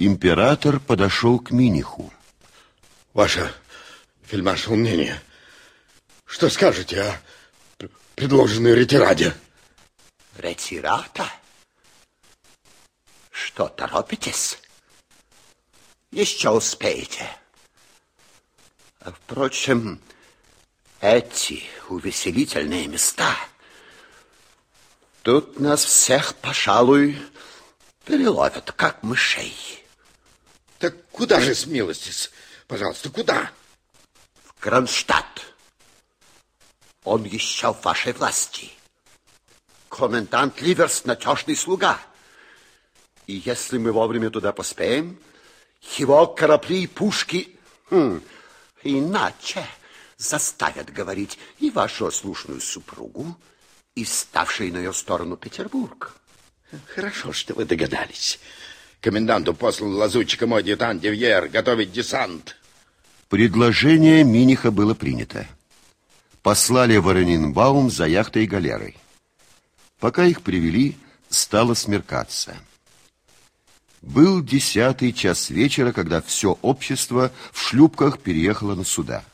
Император подошел к Миниху. Ваше фельдмаршал мнение. Что скажете о предложенной ретираде? Ретирата? Что, торопитесь? Еще успеете. А, впрочем, эти увеселительные места... Тут нас всех, пожалуй, переловят, как мышей. Так куда же, смилостись? Пожалуйста, куда? В Кронштадт. Он еще в вашей власти. Комендант Ливерс надежный слуга. И если мы вовремя туда поспеем, его корабли и пушки хм, иначе заставят говорить и вашу слушную супругу, и ставший на ее сторону Петербург. Хорошо, что вы догадались. Коменданту послан лазутчика мой адъютант Девьер готовить десант. Предложение Миниха было принято. Послали в Оренинбаум за яхтой и галерой. Пока их привели, стало смеркаться. Был десятый час вечера, когда все общество в шлюпках переехало на суда.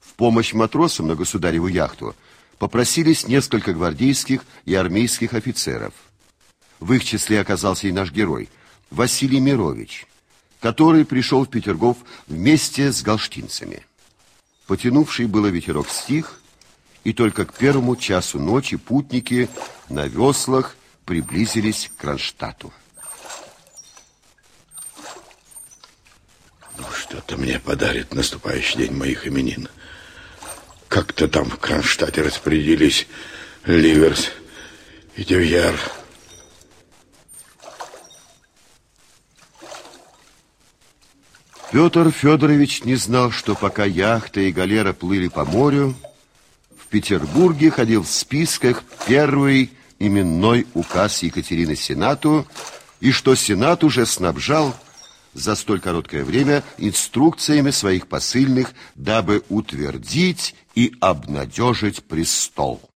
В помощь матросам на государеву яхту попросились несколько гвардейских и армейских офицеров. В их числе оказался и наш герой, Василий Мирович, который пришел в Петергоф вместе с галштинцами. Потянувший было ветерок стих, и только к первому часу ночи путники на веслах приблизились к Кронштадту. Ну, что-то мне подарит наступающий день моих именин. Как-то там в Кронштадте распорядились Ливерс и Девьер. Петр Федорович не знал, что пока яхта и галера плыли по морю, в Петербурге ходил в списках первый именной указ Екатерины Сенату, и что Сенат уже снабжал за столь короткое время инструкциями своих посыльных, дабы утвердить и обнадежить престол.